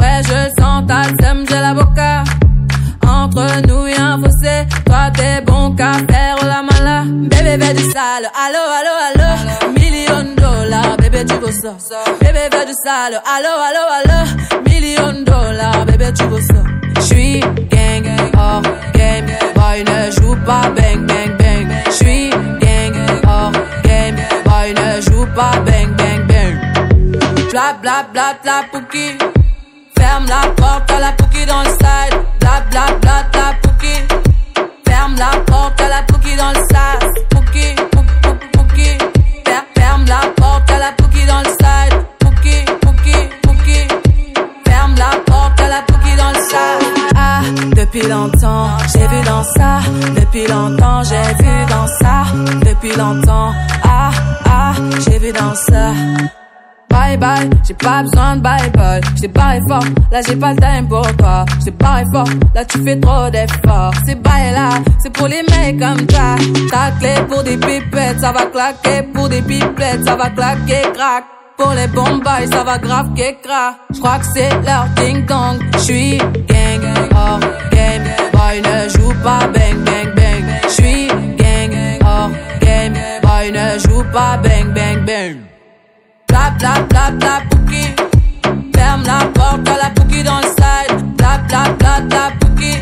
Ouais, je sens ta sème, j'ai la. Entre nous y'a un fossé, toi t'es bon qu'à faire la mala. Bébé, fais du sale, allo, allo, allo. Million dollars, bébé, tu go ça. Bébé, du sale, allo, allo, allo. Million dollars, bébé, tu go ça. J'suis gang, hors game. Boy, ne joue pas bang, bang, bang. J'suis gang, hors game. Boy, ne joue pas bang, bang, bang. Bla, bla, bla, bla, pouki. Ferme la porte à la pouki dans le side. Bla bla bla bla pouki. Ferme la porte à la pouki dans le sas. Pouki, pouki, pouki. Fer- Ferme la porte à la pouki dans le side. Pouki, pouki, pouki. Ferme la porte à la pouki dans le sas. Ah, depuis longtemps, j'ai vu dans ça. Depuis longtemps, j'ai vu dans ça. Depuis longtemps, ah, ah, j'ai vu dans ça. Bye bye, j'ai pas besoin de bye bye. J't'ai barré fort, là j'ai pas le time pour toi. J't'ai barré fort, là tu fais trop d'efforts. C'est bye là, c'est pour les mecs comme toi. Ta clé pour des pipettes, ça va claquer. Pour des pipettes, ça va claquer, crack. Pour les bombes, ça va grave qu'écra. J'crois que c'est leur ding dong. J'suis gang, hors game. Boy ne joue pas bang bang bang. J'suis gang, hors game. Boy ne joue pas bang bang bang. Bla bla bla bla pouki. Ferme la porte à la pouki dans le side. Bla bla bla bla pouki.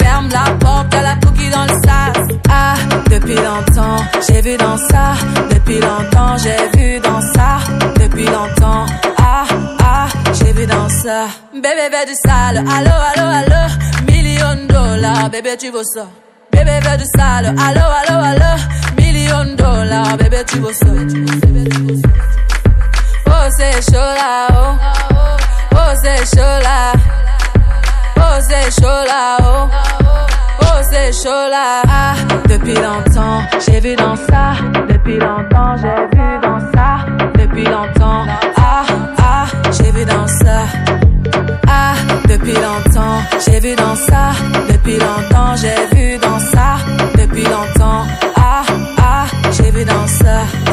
Ferme la porte à la pouki dans le sas. Ah, depuis longtemps, j'ai vu dans ça. Depuis longtemps, j'ai vu dans ça. Depuis longtemps, ah, ah, j'ai vu dans ça. Bébé veut du sale, allo, allo, allo. Million dollars, bébé tu veux ça. Bébé veut du sale, allo, allo, allo. Million dollars, bébé tu veux ça. Chaud là, oh. Oh c'est chaud là. Oh chaud là. Ah, depuis longtemps, j'ai vu dans ça. Depuis longtemps, j'ai vu dans ça. Depuis longtemps, ah, ah, j'ai vu dans ça. Ah, depuis longtemps, j'ai vu dans ça. Depuis longtemps, j'ai vu dans ça. Depuis longtemps, ah, ah, j'ai vu dans ça.